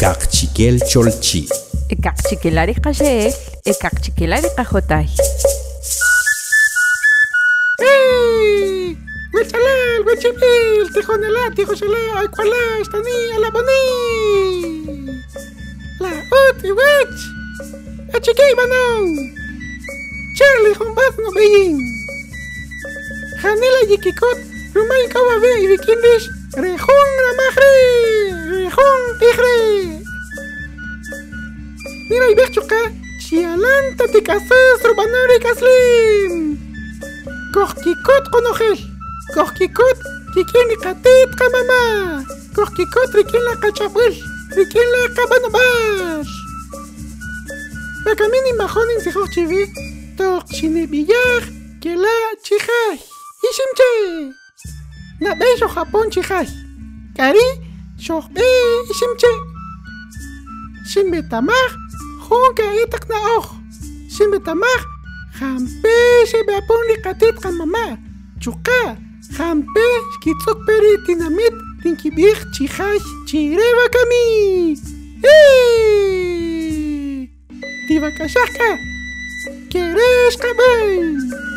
Kaqchikel cholchi. Ekakchikelari qasheel, ekakchikelari qajotay. ¡Ey! ¡Huichalal, huichipil! ¡Tijonelá, tijoselá! ¡Aycualá, estaní, alaboní! ¡La ut y wech! ¡Echiquí, manón! ¡Charlie, jumbaz, no veyin! ¡Janela, yikikot! ¡Rumay, kawabe, y vikindish! ¡Rejón, ramajre! ¡Rejón, tigre! Mira, y bechuca! ¡Chialanta, tikasas, rubanari, kaslim! Kohkikot konojel. Kohkikot kikin katit kamama. Kohkikot rikin la kachabul. Rikin la kabanobash. Bakamini mahonin si chivi. Tok chine billar. Que la chijay. Na beso Japón, chicas. Cari, chokbe, simche. Simbetamag, honke etak na oog. Simbetamag, hampe, sebeapon likatit kan mama. Chuka, hampe, skitsokperi tinamit, tinkibig, chihas, chireva kami. Hey! Tiva kasaka, kereska bay!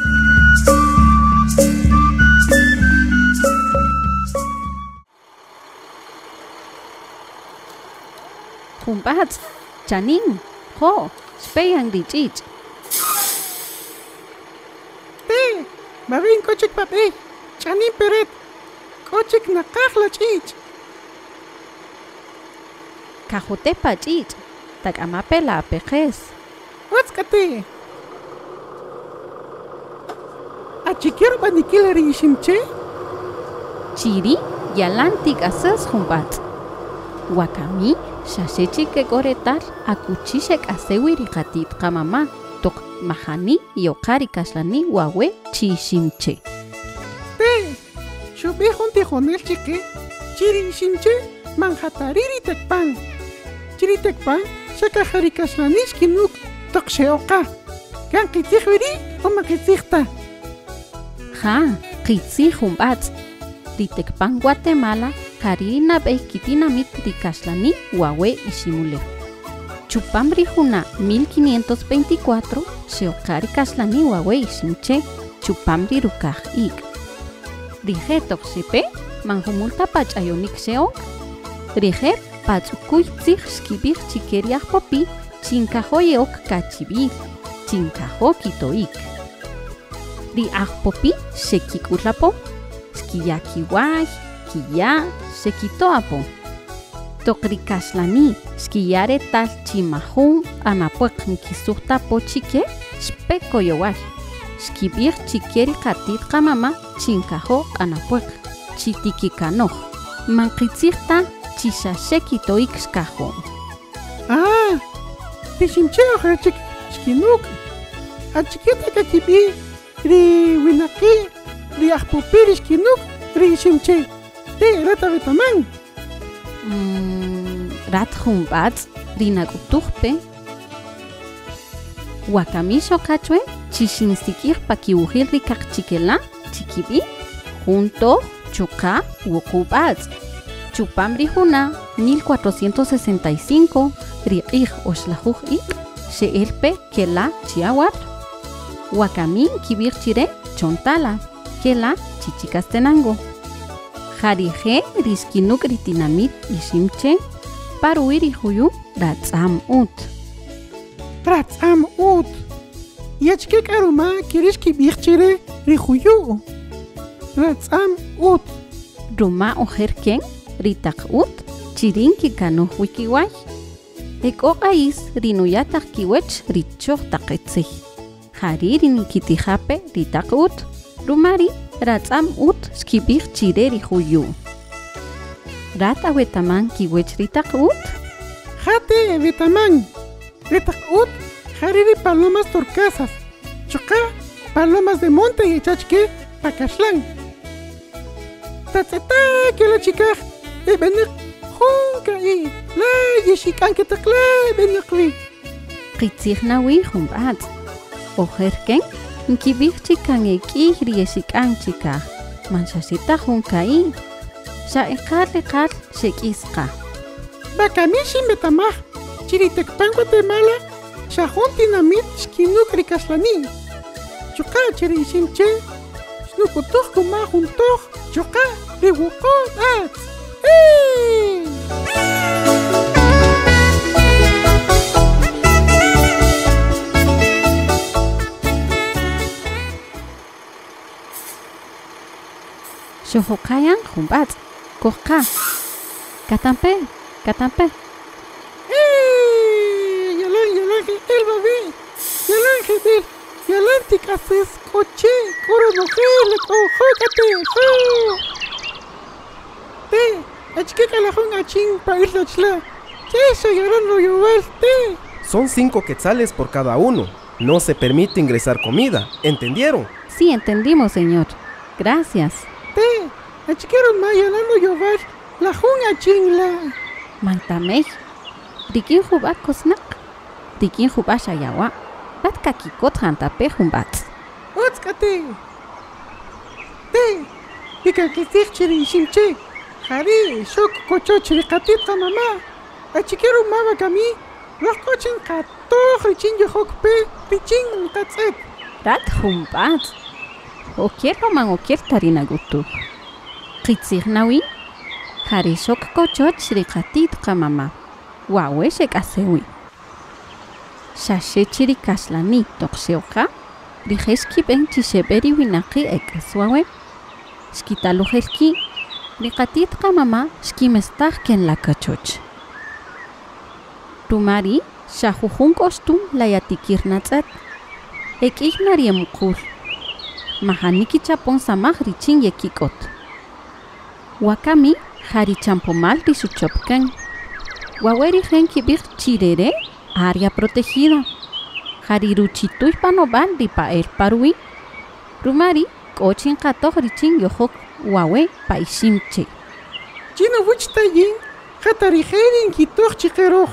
Jumpats, chanin, jo, speyan dichich. Te. Marin kochik papi. Chanin peret. Kochik nakakla chich. Kajotepa chich. Takamape la pejes. Watskate. Achiquiero banikil rishimche. Chiri, yalantik asas jumpats. Wakami, Xaxixi kekoretar akuchixek asewi riqatitqa mama toq mahani yoqari kashlani wawe chiximche. Pey, xupijun tijonelchiki, chirinximche manjatariri tekpan. Chiritekpan xakajari kaslanixki nuk toq xeoqa. Kan qitzijwiri oma qitzijta. Ja, qitzijun batz. Ritekpan Guatemala Karina Beikitinamit Dikashlani, Huawei y Shimule. Chupambri Juna 1524, Sheokari Kashlani Huawei y Shimche, Chupambri Rukaj Ik. Rije Toxipe, Manjumulta Pachayonik Sheok. Rije Pachukuy Tzig Skibir Chikeriach Popi, Chinkajoyeok Kachibir, Chinkajo Kitoik. Ri Popi, Shekikulapo, Skiyakiwaj, Kiya, σε κοιτώ από. Το κρικασλανί σκιάρε τα τσιμαχούν αναπόκνη κισούχτα πότσικε σπέκο γιωάς. Σκυπίρ τσικέρι κατήρκα μαμά τσινκαχό αναπόκ τσιτικικανό. τσισα σε το ίξκαχό. Α, τι συμψέω χρατσικ σκινούκ. Ατσικέτα κατσιπί ρι βινακή ρι αχποπίρι σκινούκ ρι συμψέω. Te rata vetaman. Mm, rat jumbats rinakutuhpe wakamisho kachwe chishinsikir pakiujil rikakchikela chikibi junto chuka wokubats. Chupamri juna 1465 riqij oxlajuj ik kela chiawat wakamin kibir chire chontala kela chichikastenango Harije riskinuk ritinamit ishimche paruiri huyu ratsam ut. Ratsam ut. Yachkik aruma kirishki bichchire rihuyu. Ratsam ut. Ruma ojerken ritak ut chirinki kanu wikiwai. Ek oqais rinuyatak kiwech richoh taketzih. Haririn kitijape ritak ut. Rumari ratsam ut xkib'ij chire rijuyu rat awetaman kiwech ritak ut Jate vetaman. Retak ut. Hariri palomas torcasas. Choca. Palomas de monte y chachke. Pakashlan. Tatzeta que la chica. E benik. Junka i. La yeshikan que takla benikwi. qitzij nawi jumb'atz ojerken nkib'ij chikan ek'ij riyexik'an chikaj manchashita hunka'in xa'ekateka xek'isqa bakanixi metamaj chiritekpan guatemala krikas xkinuk rikaxlanin choqa chirixinchen xnukutujku toh juntuj choqa riwuqun at. ¡Eh! Xojokayan jumbatz. Kohka. Katampe. Katampe. ¡Eh! Yalan, yalan, el babi. Yalan, jebel. Yalan, tikafes, coche. Coro mujer, le cojócate. Te, achike calajón achín pa isla chla. Eso, yalan, lo yuval, te. Son cinco quetzales por cada uno. No se permite ingresar comida. ¿Entendieron? Sí, entendimos, señor. Gracias. Te, achikeron ma yalan lo yuval. La jun achín la. Mantamej. Dikin jubat kosnak. Dikin jubat shayawa. Bat kakikot jantape jumbatz. Otskate. Te, ika kisik chiri shimche. Jari, shok kocho chiri katita mamá. Achikeron ma bakami. Los cochen katoj richin yohok pe. Richin katzet. Rat jumbatz. Oker roman oker tarina gutu. Kitzir nauin, jari sokko txotx dikatitka mama. Wau esek azeui. Sase txirik aslani tokseoka, Rijeski ben txiseberi winaki ek ez jeski, Nikatitka mama skimestak ken lakatsotx. Tumari, sahuhunk ostum laiatik irnatzat, ek ik. Emukul. Mahaniki chapon samaj richin yekikot. Wakami jari champomal risuchopkan. Waweri gen chirere área protegida. Jari ruchituy panoban ripa el parui. Rumari kochin katoj richin yohok wawe paishimche. Chino wuch tayin. Hatarijerin kitoj chikeroj.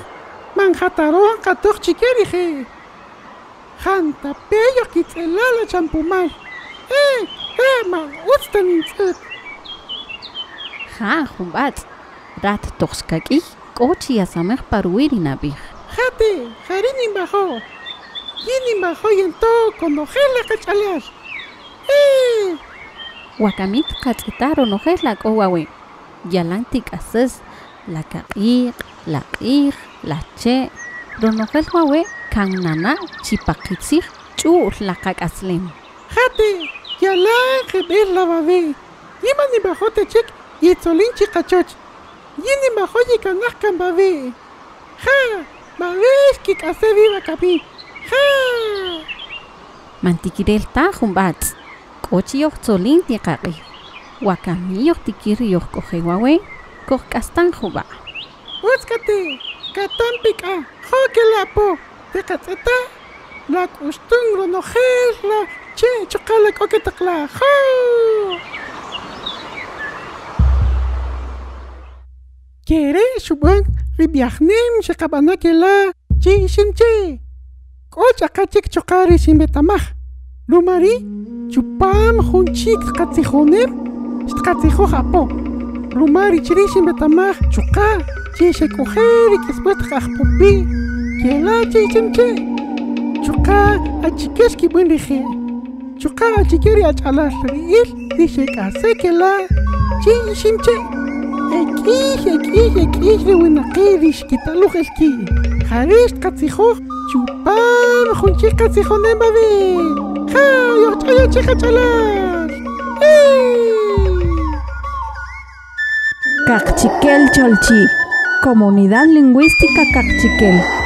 Man hatarohan katoj chikerije. Janta peyo kitzelala champumal. Eh, eh, man, utstan intzet. Ja, jumbat. Rat toxkaki kochi asamej paruiri nabij. Jate, jarinin bajo. Yinin bajo y en todo con ojela cachalear. Eh, Wakamit katzitaro nojes la kowawe. Yalantik ases la kair, la ir, la che. Ronojel wawe kan nana chipakitzig chur la kakaslem. jate, yalan jebel la babe. Yima ni bajo te chek y etzolin chikachoch. Yinin bajo y kanahkan babe. Ja, babe ki kase viva kapi. Ja. Mantikirel ta jumbat. Kochi yok tzolin tiakari. Wakami yok tikiri yok koje wawe. Koj kastan juba. Útzcate, catán pica, joque la po, de catzeta, la costumbre no la Che, tsaka like, okay, takla. Ha! Kere, subang, ribiak nim, sakap anak ila, che, isin, che. Ko, tsaka, che, tsaka, risin, betamah. Lumari, chupam, hong, che, tsaka, tsihonem, tsaka, tsiho. Lumari, che, risin, betamah, tsaka, che, she, kuheri, kesmat, kah, pupi. Kela, che, isin, che. Tsaka, achikes, kibun, rihin. Case que la, chi simche. Ekij, ekij, ekij, de winakirish, kitaluj elki. Jarish katzijo, chupam junchik katzijonem babi. Ja, yo chayo chica chalas. Cachiquel Cholchi, Comunidad Lingüística Cachiquel.